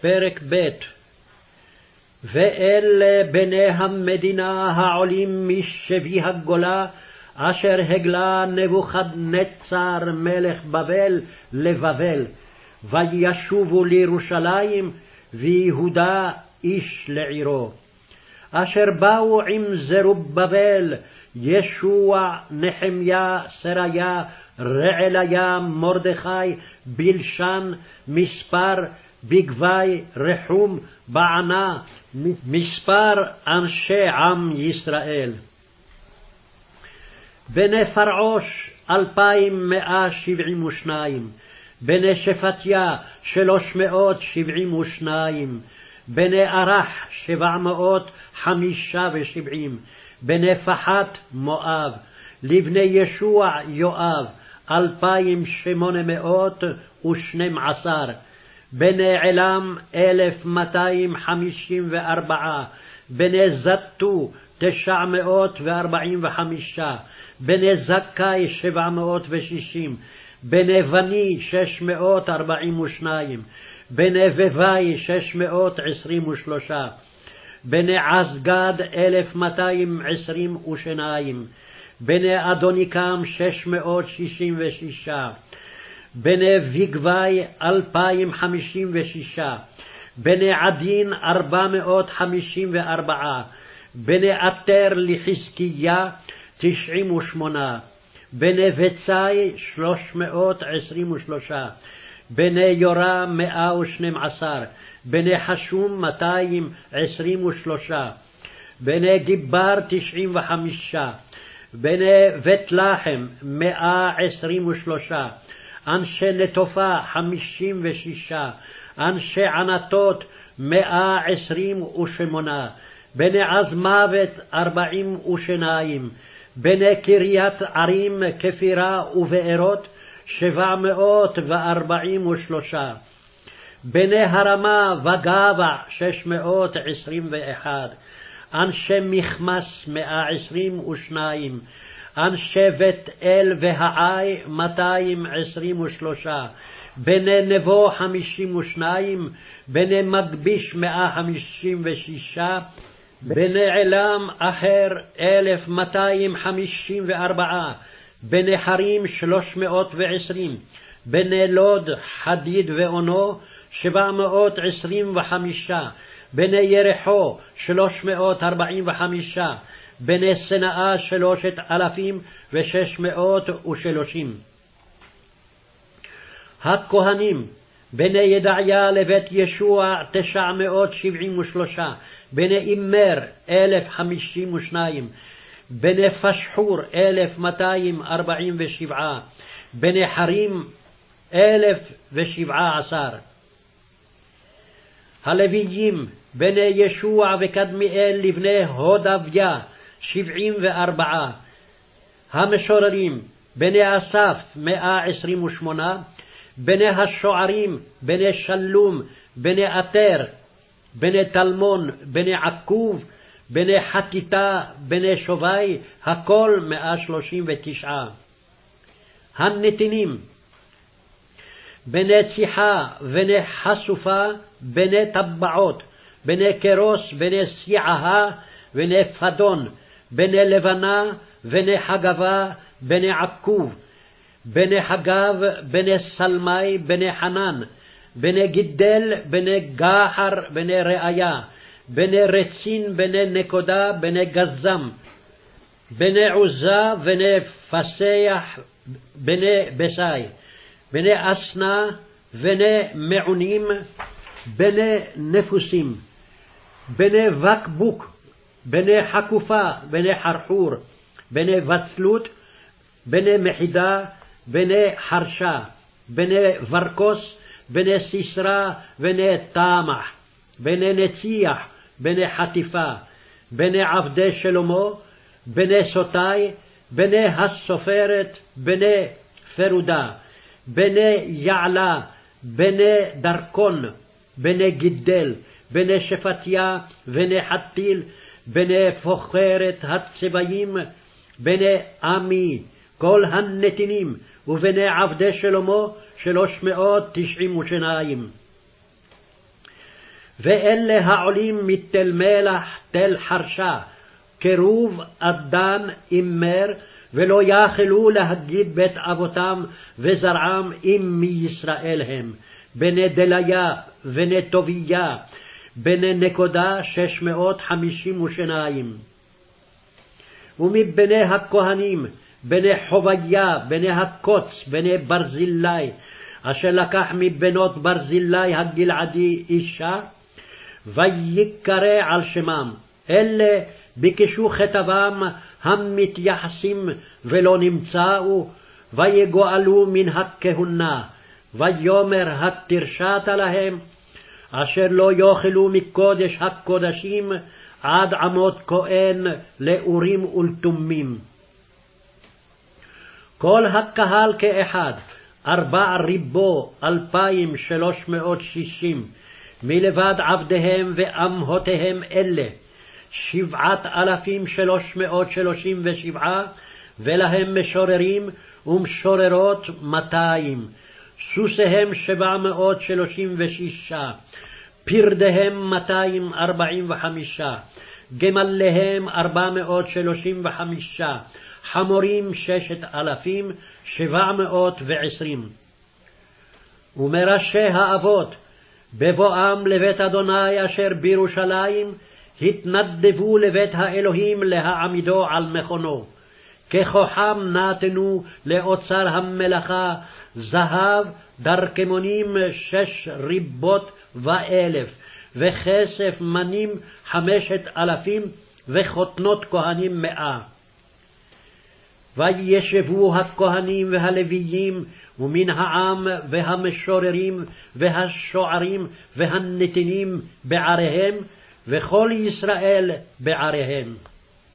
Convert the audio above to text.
פרק ב' ואלה בני המדינה העולים משבי הגולה, אשר הגלה נבוכדנצר מלך בבל לבבל, וישובו לירושלים, ויהודה איש לעירו. אשר באו עם זרובבל, ישוע, נחמיה, סריה, רעליה, מרדכי, בלשן, מספר, בגבי, רחום, בענה, מספר אנשי עם ישראל. בני פרעוש, אלפיים מאה שבעים ושניים, בני שפטיה, שלוש מאות שבעים ושניים, בני ערך, שבע מאות חמישה ושבעים, בני פחת, מואב, לבני ישוע, יואב, אלפיים שמונה מאות ושנים עשר, בני עלם אלף מאתיים חמישים וארבעה, בני זתו תשע מאות וארבעים וחמישה, בני אדוניקם שש מאות שישים ושישה, בני חמישים ושישה, בני עדין ארבע מאות חמישים וארבעה, בני עטר לחזקיה תשעים ושמונה, בני עשרים ושלושה, בני יורה מאה ושנים עשר, בני חשום מאתיים עשרים ושלושה, בני גיבר תשעים וחמישה, בני בית לחם מאה עשרים ושלושה, אנשי נטופה חמישים ושישה, אנשי ענתות מאה עשרים ושמונה, בני עז מוות ארבעים ושניים, בני קריית ערים כפירה ובארות שבע מאות וארבעים ושלושה, בני הרמה וגבע שש מאות עשרים ואחד, אנשי מכמס מאה עשרים ושניים, אנשי בית אל והעי 223, בני נבו 52, בני מגביש 156, בני עילם אחר 1254, בני חרים 320, בני לוד, חדיד ואונו 725, בני ירחו 345, בני שנאה שלושת אלפים ושש מאות ושלושים. הכהנים בני ידעיה לבית ישוע תשע מאות שבעים ושלושה, בני אימר אלף חמישים ושניים, בני פשחור אלף מאתיים ארבעים ושבעה, בני חרים אלף ושבעה עשר. הלוויים בני ישוע וקדמיאל לבני הודביה שבעים וארבעה. המשוררים, בני אסף, מאה עשרים ושמונה, בני השוערים, בני שלום, בני עטר, בני טלמון, בני עקוב, בני חתיתה, בני שובי, הכל מאה שלושים ותשעה. הנתינים, בני ציחה, בני חשופה, בני טבעות, בני כרוס, בני סיעה, בני פדון, בני לבנה, בני חגבה, בני עקוב, בני חגב, בני סלמי, בני חנן, בני גידל, בני גחר, בני ראיה, בני רצין, בני נקודה, בני גזם, בני עוזה, בני פסח, בני בסי, בני אסנה, בני מעונים, בני נפוסים, בני בקבוק, בני חקופה, בני חרחור, בני בצלות, בני מחידה, בני חרשה, בני ורקוס, בני סיסרא, בני תמח, בני נציח, בני חטיפה, בני עבדי שלמה, בני סוטי, בני הסופרת, בני פרודה, בני יעלה, בני דרכון, בני גידל, בני שפטיה, בני חתיל, בני פוחרת הצבעים, בני עמי, כל הנתינים, ובני עבדי שלמה שלוש מאות תשעים ושניים. ואלה העולים מתל מלח תל חרשה, קירוב אדן עם מר, ולא יכלו להגיד בית אבותם וזרעם אם מישראל הם. בני דליה, בני טוביה, בני נקודה שש מאות חמישים ושניים. ומבני הכהנים, בני חוביה, בני הקוץ, בני ברזילי, אשר לקח מבנות ברזילי הגלעדי אישה, ויקרא על שמם. אלה ביקשו כתבם המתייחסים ולא נמצאו, ויגואלו מן הכהונה. ויאמר התרשת להם, אשר לא יאכלו מקודש הקודשים עד עמוד כהן לאורים ולתומים. כל הקהל כאחד, ארבע ריבו אלפיים שלוש מאות שישים, מלבד עבדיהם ואמהותיהם אלה, שבעת אלפים שלוש מאות שלושים ושבעה, ולהם משוררים ומשוררות מאתיים, סוסיהם שבע מאות שלושים ושישה, פרדיהם מאתיים ארבעים וחמישה, גמליהם ארבע מאות שלושים וחמישה, חמורים ששת אלפים שבע מאות ועשרים. ומראשי האבות, בבואם לבית אדוני אשר בירושלים, התנדבו לבית האלוהים להעמידו על מכונו. ככוחם נתנו לאוצר המלאכה זהב דרכמונים שש ריבות ואלף, וכסף מנים חמשת אלפים, וחותנות כהנים מאה. וישבו הכהנים והלוויים, ומן העם והמשוררים והשוערים והנתינים בעריהם, וכל ישראל בעריהם.